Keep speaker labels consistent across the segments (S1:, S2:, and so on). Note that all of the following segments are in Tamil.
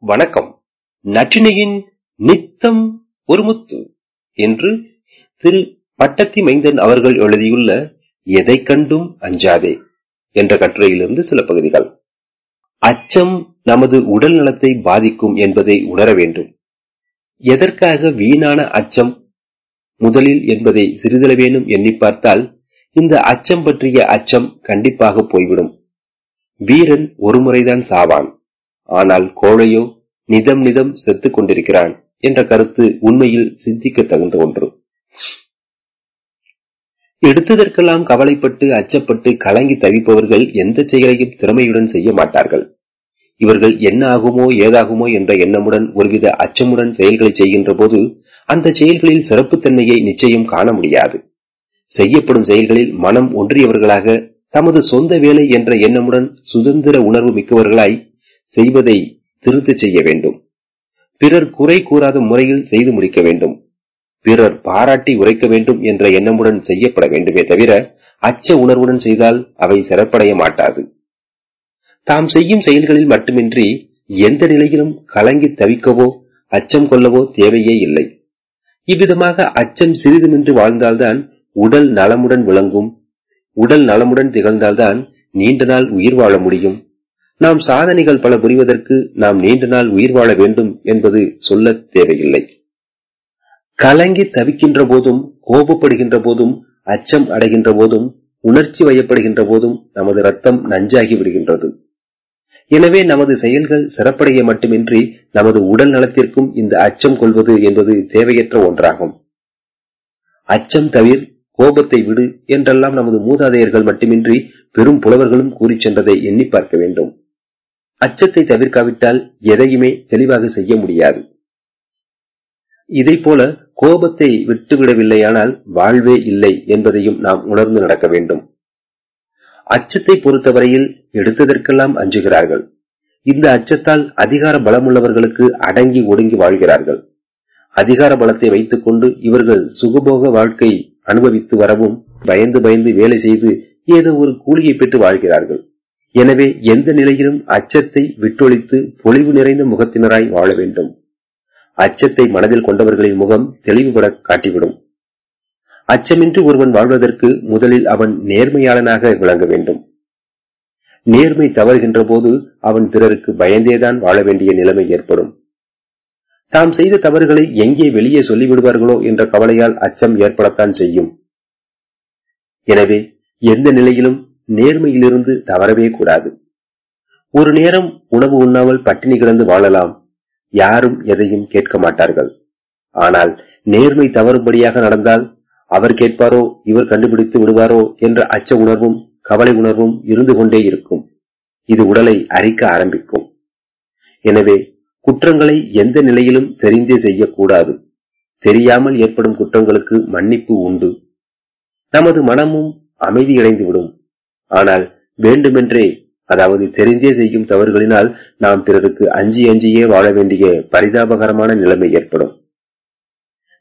S1: வணக்கம். நற்றினையின் நித்தம் ஒரு முத்து என்று திரு பட்டத்தி மைந்தன் அவர்கள் எழுதியுள்ள எதை கண்டும் அஞ்சாதே என்ற கட்டுரையிலிருந்து சில பகுதிகள். அச்சம் நமது உடல் நலத்தை பாதிக்கும் என்பதை உணர வேண்டும். எதற்காக வீணான அச்சம்? முதலில் என்பதை சிறிதளவேனும் எண்ணி பார்த்தால் இந்த அச்சம் பற்றிய அச்சம் கண்டிப்பாக போய்விடும். வீரன் ஒரு முறைதான் சாவான். ஆனால் கோழையோ நிதம் நிதம் செத்துக் கொண்டிருக்கிறான் என்ற கருத்து உண்மையில் சிந்திக்க தகுந்த ஒன்று. எடுத்ததற்கெல்லாம் கவலைப்பட்டு அச்சப்பட்டு கலங்கி தவிப்பவர்கள் எந்த செயலையும் திறமையுடன் செய்ய மாட்டார்கள். இவர்கள் என்ன ஆகுமோ ஏதாகுமோ என்ற எண்ணமுடன் ஒருவித அச்சமுடன் செயல்களை செய்கின்ற போது அந்த செயல்களில் சிறப்புத்தன்மையை நிச்சயம் காண முடியாது. செய்யப்படும் செயல்களில் மனம் ஒன்றியவர்களாக தமது சொந்த வேலை என்ற எண்ணமுடன் சுதந்திர உணர்வு மிக்கவர்களாய் செய்வதை திருத்த செய்ய வேண்டும். பிறர் குறை கூறாத முறையில் செய்து முடிக்க வேண்டும். பிறர் பாராட்டி உரைக்க வேண்டும் என்ற எண்ணமுடன் செய்யப்பட வேண்டுமே தவிர அச்ச உணர்வுடன் செய்தால் அவை சிறப்படைய மாட்டாது. தாம் செய்யும் செயல்களில் மட்டுமின்றி எந்த நிலையிலும் கலங்கி தவிக்கவோ அச்சம் கொள்ளவோ தேவையே இல்லை. இவ்விதமாக அச்சம் சிறிதுமின்றி வாழ்ந்தால்தான் உடல் நலமுடன் விளங்கும். உடல் நலமுடன் திகழ்ந்தால்தான் நீண்ட நாள் உயிர் வாழ முடியும். நாம் சாதனைகள் பல புரிவதற்கு நாம் நீண்ட நாள் உயிர் வாழ வேண்டும் என்பது சொல்ல தேவையில்லை. கலங்கி தவிக்கின்ற போதும் கோபப்படுகின்ற போதும் அச்சம் அடைகின்ற போதும் உணர்ச்சி வயப்படுகின்ற போதும் நமது ரத்தம் நஞ்சாகி விடுகின்றது. எனவே நமது செயல்கள் சிறப்படைய மட்டுமின்றி நமது உடல் நலத்திற்கும் இந்த அச்சம் கொள்வது என்பது தேவையற்ற ஒன்றாகும். அச்சம் தவிர கோபத்தை விடு என்றெல்லாம் நமது மூதாதையர்கள் மட்டுமின்றி பெரும் புலவர்களும் கூறி சென்றதை எண்ணி பார்க்க வேண்டும். அச்சத்தை தவிர்க்காவிட்டால் எதையுமே தெளிவாக செய்ய முடியாது. இதை போல கோபத்தை விட்டுவிடவில்லையானால் வாழ்வே இல்லை என்பதையும் நாம் உணர்ந்து நடக்க வேண்டும். அச்சத்தை பொறுத்தவரையில் எடுத்ததற்கெல்லாம் அஞ்சுகிறார்கள். இந்த அச்சத்தால் அதிகார பலமுள்ளவர்களுக்கு அடங்கி ஒடுங்கி வாழ்கிறார்கள். அதிகார பலத்தை வைத்துக் கொண்டு இவர்கள் சுகபோக வாழ்க்கை அனுபவித்து வரவும் பயந்து பயந்து வேலை செய்து ஏதோ ஒரு கூலியை பெற்று வாழ்கிறார்கள். எனவே எந்த நிலையிலும் அச்சத்தை விட்டொழித்து பொலிவு நிறைந்த முகத்தினராய் வாழ வேண்டும். அச்சத்தை மனதில் கொண்டவர்களின் முகம் தெளிவுபட காட்டிவிடும். அச்சமின்றி ஒருவன் வாழ்வதற்கு முதலில் அவன் நேர்மையாளனாக விளங்க வேண்டும். நேர்மை தவறுகின்ற போது அவன் பிறருக்கு பயந்தேதான் வாழ வேண்டிய நிலைமை ஏற்படும். தாம் செய்த தவறுகளை எங்கே வெளியே சொல்லிவிடுவார்களோ என்ற கவலையால் அச்சம் ஏற்படத்தான் செய்யும். எனவே எந்த நிலையிலும் நேர்மையிலிருந்து தவறவே கூடாது. ஒரு நேரம் உணவு உண்ணாமல் பட்டினி கிடந்து வாழலாம். யாரும் எதையும் கேட்க மாட்டார்கள். ஆனால் நேர்மை தவறுபடியாக நடந்தால் அவர் கேட்பாரோ இவர் கண்டுபிடித்து விடுவாரோ என்ற அச்ச உணர்வும் கவலை உணர்வும் இருந்து கொண்டே இருக்கும். இது உடலை அரிக்க ஆரம்பிக்கும். எனவே குற்றங்களை எந்த நிலையிலும் தெரிந்தே செய்யக்கூடாது. தெரியாமல் ஏற்படும் குற்றங்களுக்கு மன்னிப்பு உண்டு. நமது மனமும் அமைதியடைந்துவிடும். ஆனால் வேண்டுமென்றே அதாவது தெரிந்தே செய்யும் தவறுகளினால் நாம் பிறருக்கு அஞ்சி அஞ்சியே வாழ வேண்டிய பரிதாபகரமான நிலைமை ஏற்படும்.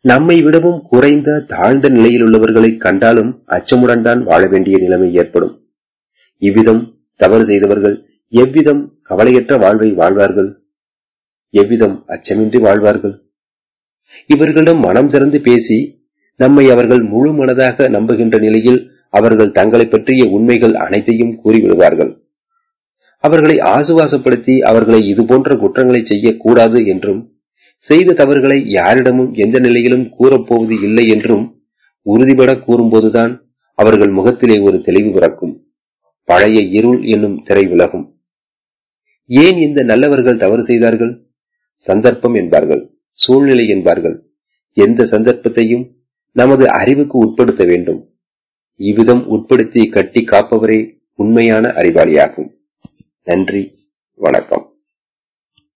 S1: நம்மை விடவும் குறைந்த தாழ்ந்த நிலையில் உள்ளவர்களை கண்டாலும் அச்சமுடன் தான் வாழ வேண்டிய நிலைமை ஏற்படும். இவ்விதம் தவறு செய்தவர்கள் எவ்விதம் கவலையற்ற வாழ்வை வாழ்வார்கள்? எவ்விதம் அச்சமின்றி வாழ்வார்கள்? இவர்களிடம் மனம் திறந்து பேசி நம்மை அவர்கள் முழு மனதாக நம்புகின்ற நிலையில் அவர்கள் தங்களை பற்றிய உண்மைகள் அனைத்தையும் கூறிவிடுவார்கள். அவர்களை ஆசுவாசப்படுத்தி அவர்களை இதுபோன்ற குற்றங்களை செய்யக்கூடாது என்றும் செய்த தவறுகளை யாரிடமும் எந்த நிலையிலும் கூறப்போவது இல்லை என்றும் உறுதிபட கூறும்போதுதான் அவர்கள் முகத்திலே ஒரு தெளிவு பிறக்கும். பழைய இருள் என்னும் திரை விலகும். ஏன் இந்த நல்லவர்கள் தவறு செய்தார்கள்? சந்தர்ப்பம் என்பார்கள் சூழ்நிலை என்பார்கள். எந்த சந்தர்ப்பத்தையும் நமது அறிவுக்கு உட்படுத்த வேண்டும். இவ்விதம் உட்படுத்தி கட்டி காப்பவரே உண்மையான அறிவாளியாகும். நன்றி வணக்கம்.